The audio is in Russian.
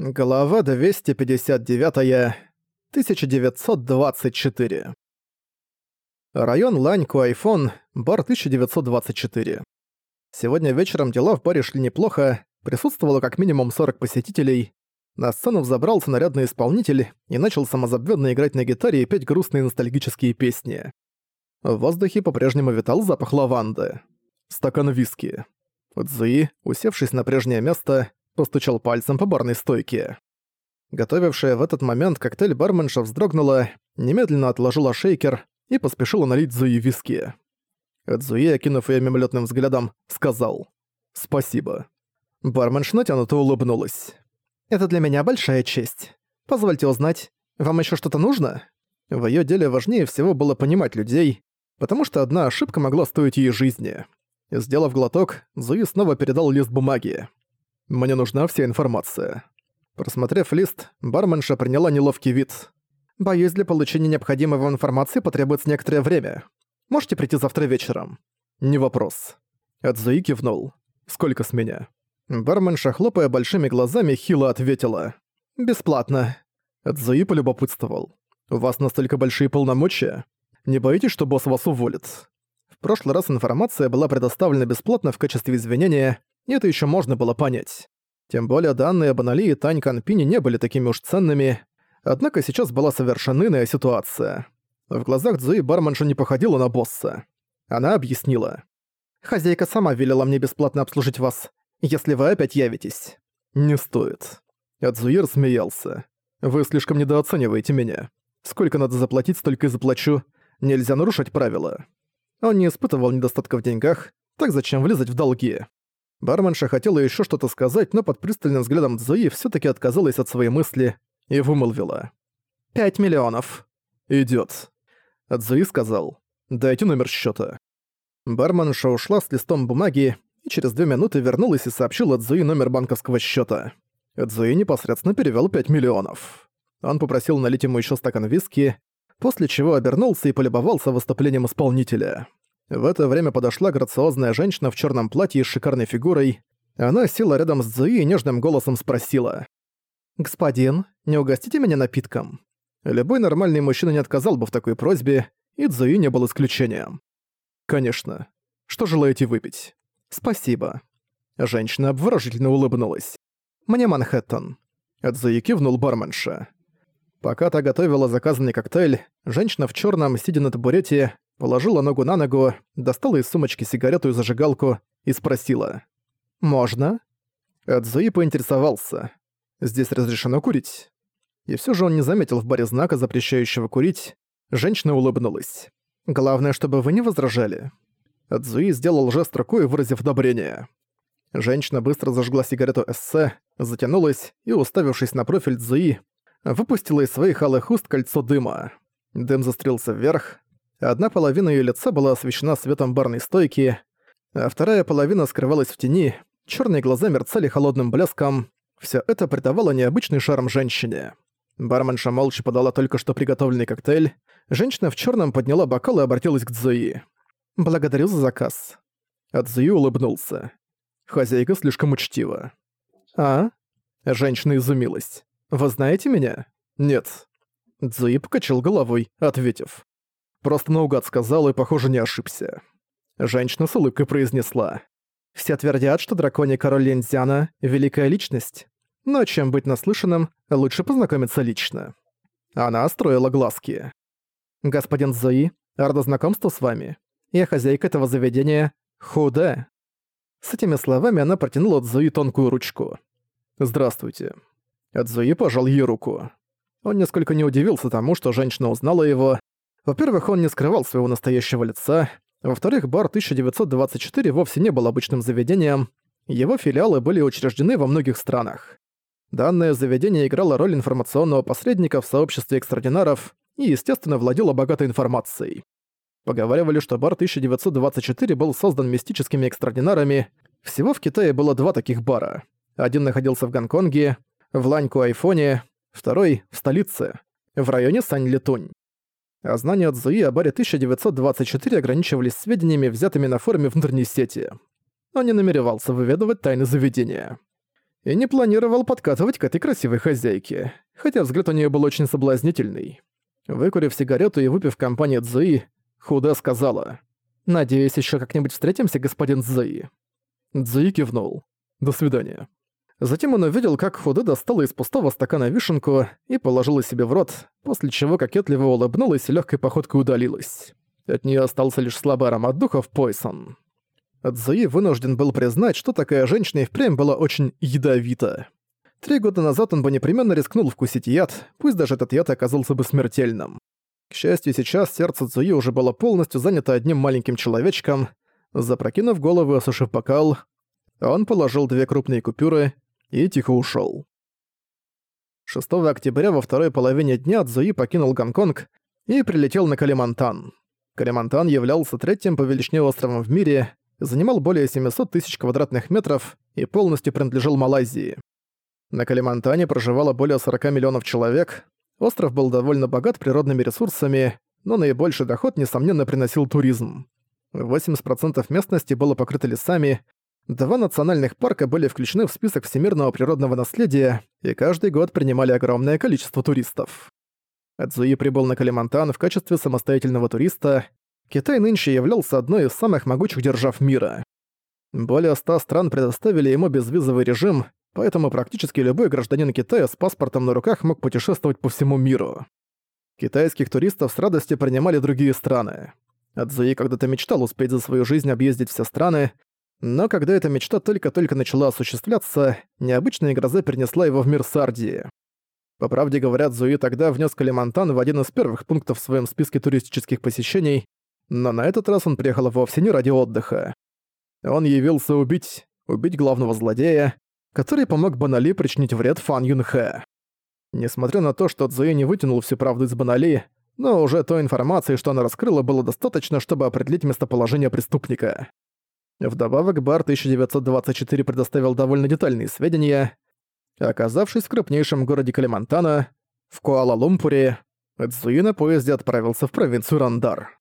Глава 259. 1924. Район Лань Куайфон, бар 1924. Сегодня вечером дела в баре шли неплохо, присутствовало как минимум 40 посетителей. На сцену взобрался нарядный исполнитель и начал самозабвенно играть на гитаре и петь грустные ностальгические песни. В воздухе по-прежнему витал запах лаванды. Стакан виски. Цзуи, усевшись на прежнее место, постучал пальцем по барной стойке. Готовившая в этот момент коктейль барменша вздрогнула, немедленно отложила шейкер и поспешила налить Зуи виски. Цзуи, окинув её мимолетным взглядом, сказал «Спасибо». Барменш натянуто улыбнулась. «Это для меня большая честь. Позвольте узнать, вам ещё что-то нужно?» В её деле важнее всего было понимать людей, потому что одна ошибка могла стоить ей жизни. Сделав глоток, Зуи снова передал лист бумаги. Мне нужна вся информация. Просмотрев лист, барменша приняла неловкий вид. Боюсь, для получения необходимой вам информации потребуется некоторое время. Можете прийти завтра вечером? Не вопрос. Адзуи кивнул. Сколько с меня? Барменша, хлопая большими глазами, хило ответила. «Бесплатно». Адзуи полюбопытствовал. «У вас настолько большие полномочия? Не боитесь, что босс вас уволит?» В прошлый раз информация была предоставлена бесплатно в качестве извинения, это еще можно было понять. Тем более данные об Анали и Тань Канпине не были такими уж ценными, однако сейчас была совершенно иная ситуация. В глазах Цзуи барменша не походила на босса. Она объяснила. «Хозяйка сама велела мне бесплатно обслужить вас, если вы опять явитесь». «Не стоит». Адзуир смеялся. «Вы слишком недооцениваете меня. Сколько надо заплатить, столько и заплачу. Нельзя нарушать правила». Он не испытывал недостатка в деньгах, так зачем влезать в долги? Барменша хотела еще что-то сказать, но под пристальным взглядом Цзуи все таки отказалась от своей мысли и вымолвила. «Пять миллионов». Идет. Цзуи сказал. «Дайте номер счета. Барменша ушла с листом бумаги и через две минуты вернулась и сообщила Цзуи номер банковского счета. Цзуи непосредственно перевел 5 миллионов. Он попросил налить ему еще стакан виски, после чего обернулся и полюбовался выступлением исполнителя. В это время подошла грациозная женщина в черном платье с шикарной фигурой. Она села рядом с Цзуи и нежным голосом спросила. «Господин, не угостите меня напитком?» Любой нормальный мужчина не отказал бы в такой просьбе, и Цзуи не был исключением. «Конечно. Что желаете выпить?» «Спасибо». Женщина обворожительно улыбнулась. «Мне Манхэттен». Цзуи кивнул барменша. Пока та готовила заказанный коктейль, женщина в черном, сидя на табурете, положила ногу на ногу, достала из сумочки сигарету и зажигалку и спросила. «Можно?» Эдзуи поинтересовался. «Здесь разрешено курить?» И все же он не заметил в баре знака, запрещающего курить. Женщина улыбнулась. «Главное, чтобы вы не возражали». Эдзуи сделал жест рукой, выразив одобрение. Женщина быстро зажгла сигарету эссе, затянулась и, уставившись на профиль Цзуи, выпустила из своих алых уст кольцо дыма. Дым застрелился вверх, Одна половина её лица была освещена светом барной стойки, а вторая половина скрывалась в тени, чёрные глаза мерцали холодным блеском. Всё это придавало необычный шарм женщине. Барменша молча подала только что приготовленный коктейль. Женщина в чёрном подняла бокал и обратилась к Цзуи. «Благодарю за заказ». А Цзуи улыбнулся. Хозяйка слишком учтива. «А?» Женщина изумилась. «Вы знаете меня?» «Нет». Цзуи покачал головой, ответив. Просто наугад сказал и, похоже, не ошибся. Женщина с улыбкой произнесла. «Все твердят, что драконий король Линзяна — великая личность. Но чем быть наслышанным, лучше познакомиться лично». Она строила глазки. «Господин Зои, рада знакомству с вами. Я хозяйка этого заведения Худэ». С этими словами она протянула Цзуи тонкую ручку. «Здравствуйте». Цзуи пожал ей руку. Он несколько не удивился тому, что женщина узнала его, во-первых, он не скрывал своего настоящего лица. Во-вторых, бар 1924 вовсе не был обычным заведением. Его филиалы были учреждены во многих странах. Данное заведение играло роль информационного посредника в сообществе экстрадинаров и, естественно, владело богатой информацией. Поговаривали, что бар 1924 был создан мистическими экстрадинарами. Всего в Китае было два таких бара. Один находился в Гонконге, в Ланьку-Айфоне, второй — в столице, в районе Сань-Летунь а знания Цзуи о баре 1924 ограничивались сведениями, взятыми на форуме внутренней сети. Он не намеревался выведывать тайны заведения. и не планировал подкатывать к этой красивой хозяйке, хотя взгляд у нее был очень соблазнительный. Выкурив сигарету и выпив компании Цзуи, Худа сказала, «Надеюсь, еще как-нибудь встретимся, господин Цзуи». Цзуи кивнул. «До свидания». Затем он увидел, как Худа достала из пустого стакана вишенку и положила себе в рот, после чего кокетливо улыбнулась и легкой походкой удалилась. От нее остался лишь слабый аромат духов Пойсон. Цзуи вынужден был признать, что такая женщина и впрямь была очень ядовита. Три года назад он бы непременно рискнул вкусить яд, пусть даже этот яд оказался бы смертельным. К счастью, сейчас сердце Цуи уже было полностью занято одним маленьким человечком. Запрокинув голову и осушив бокал, он положил две крупные купюры и тихо ушел. 6 октября во второй половине дня Цзуи покинул Гонконг и прилетел на Калимантан. Калимантан являлся третьим по величине островом в мире, занимал более 700 тысяч квадратных метров и полностью принадлежал Малайзии. На Калимантане проживало более 40 миллионов человек, остров был довольно богат природными ресурсами, но наибольший доход, несомненно, приносил туризм. 80% местности было покрыто лесами, Два национальных парка были включены в список всемирного природного наследия и каждый год принимали огромное количество туристов. Эдзуи прибыл на Калимантан в качестве самостоятельного туриста. Китай нынче являлся одной из самых могучих держав мира. Более ста стран предоставили ему безвизовый режим, поэтому практически любой гражданин Китая с паспортом на руках мог путешествовать по всему миру. Китайских туристов с радостью принимали другие страны. Адзуи когда-то мечтал успеть за свою жизнь объездить все страны, но когда эта мечта только-только начала осуществляться, необычная гроза перенесла его в мир Сардии. По правде говоря, Зуи тогда внес Калимантан в один из первых пунктов в своем списке туристических посещений, но на этот раз он приехал вовсе не ради отдыха. Он явился убить, убить главного злодея, который помог Банали причинить вред Фан Юнхэ. Несмотря на то, что Цзуи не вытянул всю правду из Банали, но уже той информации, что она раскрыла, было достаточно, чтобы определить местоположение преступника. Вдобавок, Бар 1924 предоставил довольно детальные сведения. Оказавшись в крупнейшем городе Калимантана, в Куала-Лумпуре, Цзуи на поезде отправился в провинцию Рандар.